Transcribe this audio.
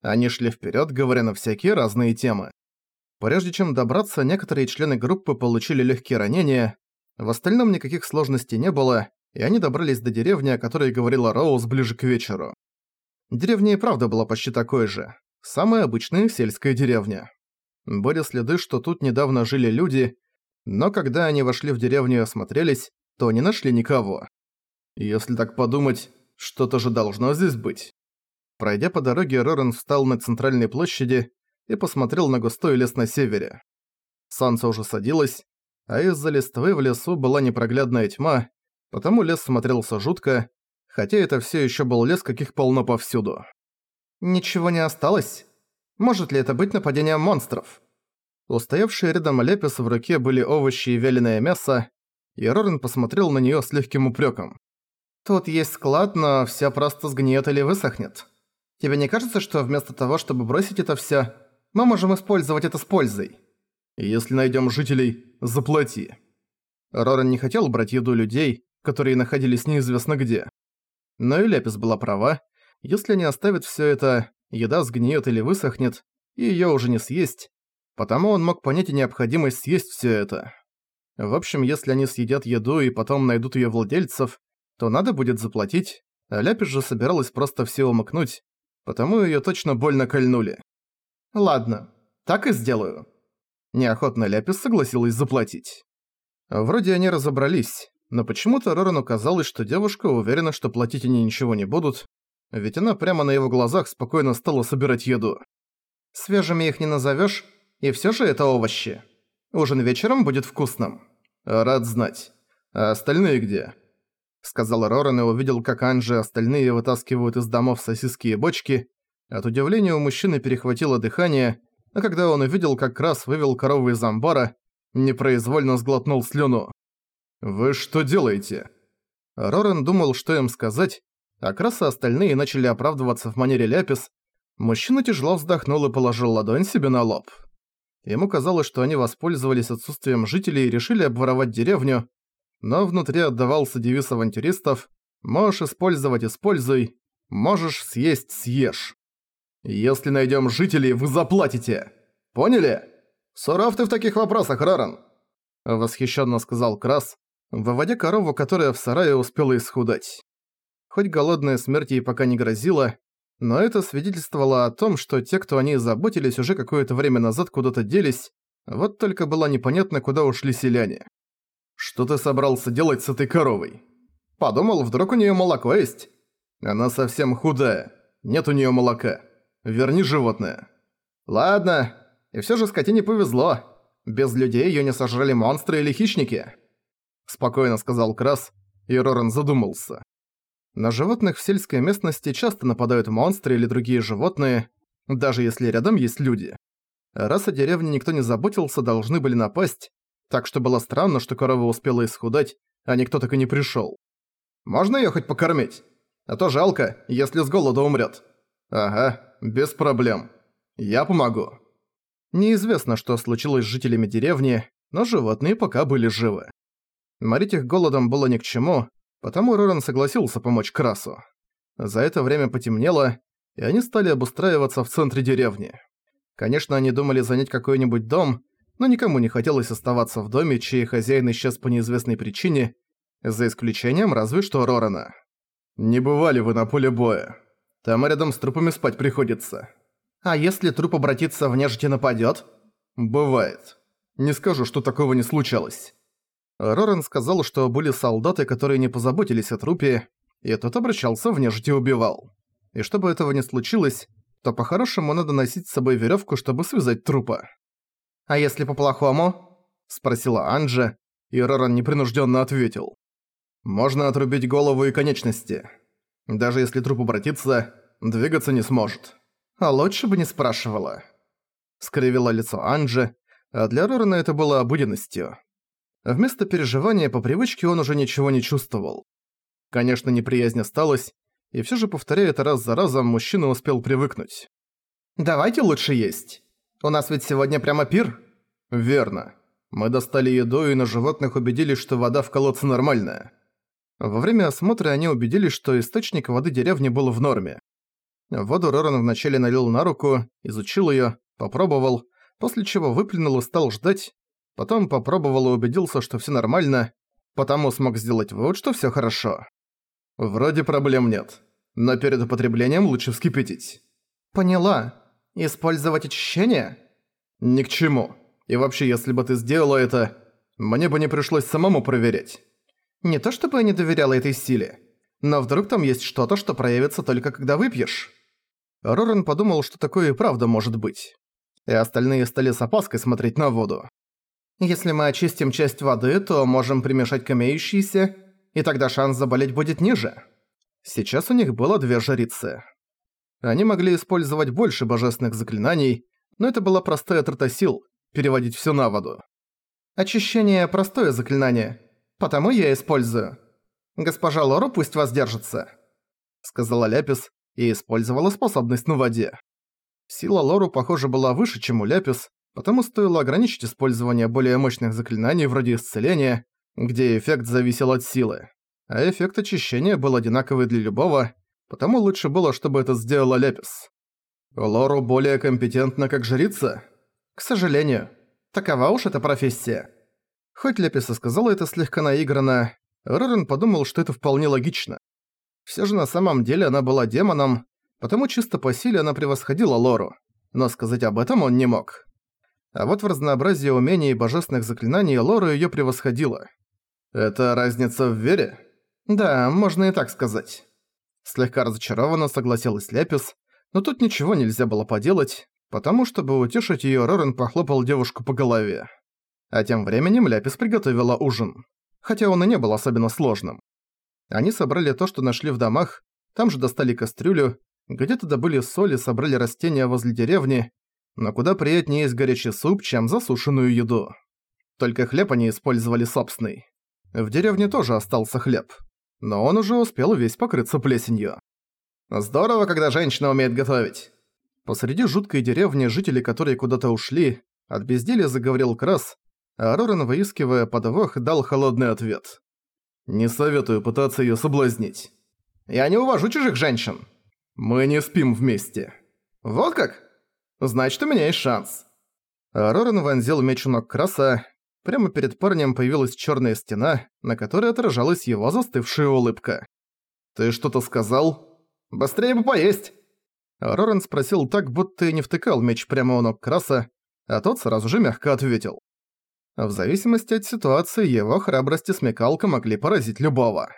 Они шли вперед, говоря на всякие разные темы. Прежде чем добраться, некоторые члены группы получили легкие ранения, в остальном никаких сложностей не было, и они добрались до деревни, о которой говорила Роуз ближе к вечеру. Деревня и правда была почти такой же. Самая обычная сельская деревня. Были следы, что тут недавно жили люди, но когда они вошли в деревню и осмотрелись, то не нашли никого. Если так подумать, что-то же должно здесь быть. Пройдя по дороге, Рорен встал на центральной площади и посмотрел на густой лес на севере. Солнце уже садилось, а из-за листвы в лесу была непроглядная тьма, потому лес смотрелся жутко, хотя это все еще был лес, каких полно повсюду. «Ничего не осталось? Может ли это быть нападением монстров?» Устоявшие рядом Лепис в руке были овощи и вяленое мясо, и Рорен посмотрел на неё с легким упрёком. «Тут есть склад, но всё просто сгниет или высохнет. Тебе не кажется, что вместо того, чтобы бросить это всё, мы можем использовать это с пользой?» «Если найдём жителей, заплати». Рорен не хотел брать еду людей, которые находились неизвестно где. Но и Лепис была права. Если они оставят всё это, еда сгниет или высохнет, и её уже не съесть, Потому он мог понять и необходимость съесть всё это. В общем, если они съедят еду и потом найдут её владельцев, то надо будет заплатить, а Ляпис же собиралась просто все умыкнуть, потому её точно больно кольнули. «Ладно, так и сделаю». Неохотно Ляпис согласилась заплатить. Вроде они разобрались, но почему-то Рорану казалось, что девушка уверена, что платить они ничего не будут, ведь она прямо на его глазах спокойно стала собирать еду. «Свежими их не назовёшь, и все же это овощи. Ужин вечером будет вкусным. Рад знать. А остальные где? Сказал Роран и увидел, как Анжи и остальные вытаскивают из домов сосиски и бочки. От удивления у мужчины перехватило дыхание, а когда он увидел, как Крас вывел корову из амбара, непроизвольно сглотнул слюну. «Вы что делаете?» Рорен думал, что им сказать, а Крас и остальные начали оправдываться в манере ляпис. Мужчина тяжело вздохнул и положил ладонь себе на лоб. Ему казалось, что они воспользовались отсутствием жителей и решили обворовать деревню, но внутри отдавался девиз авантюристов «Можешь использовать – используй, можешь съесть – съешь». «Если найдем жителей, вы заплатите! Поняли?» «Суров ты в таких вопросах, Роран!» Восхищенно сказал Крас, выводя корову, которая в сарае успела исхудать. Хоть голодная смерть ей пока не грозила, но это свидетельствовало о том, что те, кто о ней заботились, уже какое-то время назад куда-то делись, вот только было непонятно, куда ушли селяне. «Что ты собрался делать с этой коровой?» «Подумал, вдруг у неё молоко есть?» «Она совсем худая. Нет у неё молока. Верни животное». «Ладно. И всё же скотине повезло. Без людей её не сожрали монстры или хищники». Спокойно сказал Крас, и Роран задумался. На животных в сельской местности часто нападают монстры или другие животные, даже если рядом есть люди. Раз о деревне никто не заботился, должны были напасть, так что было странно, что корова успела исхудать, а никто так и не пришёл. «Можно её хоть покормить? А то жалко, если с голода умрёт». «Ага, без проблем. Я помогу». Неизвестно, что случилось с жителями деревни, но животные пока были живы. Морить их голодом было ни к чему, Потому Роран согласился помочь Красу. За это время потемнело, и они стали обустраиваться в центре деревни. Конечно, они думали занять какой-нибудь дом, но никому не хотелось оставаться в доме, чей хозяин исчез по неизвестной причине, за исключением разве что Рорана. «Не бывали вы на поле боя. Там рядом с трупами спать приходится». «А если труп обратится в нежить и нападёт?» «Бывает. Не скажу, что такого не случалось. Роран сказал, что были солдаты, которые не позаботились о трупе, и тот обращался в нежить и убивал. И чтобы этого не случилось, то по-хорошему надо носить с собой веревку, чтобы связать трупа. «А если по-плохому?» – спросила Анджа, и Роран непринужденно ответил. «Можно отрубить голову и конечности. Даже если труп обратится, двигаться не сможет». «А лучше бы не спрашивала». Скривила лицо Анджи, а для Рорана это было обыденностью. Вместо переживания по привычке он уже ничего не чувствовал. Конечно, неприязнь осталась, и все же, повторяя это раз за разом, мужчина успел привыкнуть. «Давайте лучше есть. У нас ведь сегодня прямо пир». «Верно. Мы достали еду и на животных убедились, что вода в колодце нормальная». Во время осмотра они убедились, что источник воды деревни был в норме. Воду Роран вначале налил на руку, изучил её, попробовал, после чего выплюнул и стал ждать, потом попробовал и убедился, что всё нормально, потому смог сделать вывод, что всё хорошо. Вроде проблем нет, но перед употреблением лучше вскипятить. Поняла. Использовать очищение? Ни к чему. И вообще, если бы ты сделала это, мне бы не пришлось самому проверять. Не то чтобы я не доверяла этой силе, но вдруг там есть что-то, что проявится только когда выпьешь. Рорен подумал, что такое и правда может быть. И остальные стали с опаской смотреть на воду. Если мы очистим часть воды, то можем примешать к имеющейся, и тогда шанс заболеть будет ниже. Сейчас у них было две жрицы. Они могли использовать больше божественных заклинаний, но это была простая трата сил – переводить всё на воду. Очищение – простое заклинание, потому я использую. Госпожа Лору пусть воздержится, сказала Ляпис, и использовала способность на воде. Сила Лору, похоже, была выше, чем у Ляпис, потому стоило ограничить использование более мощных заклинаний вроде исцеления, где эффект зависел от силы. А эффект очищения был одинаковый для любого, потому лучше было, чтобы это сделала Ляпис. Лору более компетентна как жрица? К сожалению. Такова уж эта профессия. Хоть Ляпис и сказала это слегка наигранно, Рорен подумал, что это вполне логично. Все же на самом деле она была демоном, потому чисто по силе она превосходила Лору, но сказать об этом он не мог. А вот в разнообразии умений и божественных заклинаний Лора её превосходила. Это разница в вере? Да, можно и так сказать. Слегка разочарованно согласилась Ляпис, но тут ничего нельзя было поделать, потому чтобы утешить её, Рорен похлопал девушку по голове. А тем временем Ляпис приготовила ужин. Хотя он и не был особенно сложным. Они собрали то, что нашли в домах, там же достали кастрюлю, где-то добыли соль и собрали растения возле деревни, но куда приятнее есть горячий суп, чем засушенную еду. Только хлеб они использовали собственный. В деревне тоже остался хлеб, но он уже успел весь покрыться плесенью. Здорово, когда женщина умеет готовить. Посреди жуткой деревни, жители которой куда-то ушли, от безделия заговорил Крас, а Роран, выискивая подвох, дал холодный ответ. Не советую пытаться её соблазнить. Я не увожу чужих женщин. Мы не спим вместе. Вот как? Значит, у меня есть шанс. Роран вонзил меч у ног Краса. Прямо перед парнем появилась чёрная стена, на которой отражалась его застывшая улыбка. «Ты что-то сказал?» «Быстрее бы поесть!» Роран спросил так, будто и не втыкал меч прямо у ног Краса, а тот сразу же мягко ответил. В зависимости от ситуации его храбрость и смекалка могли поразить любого.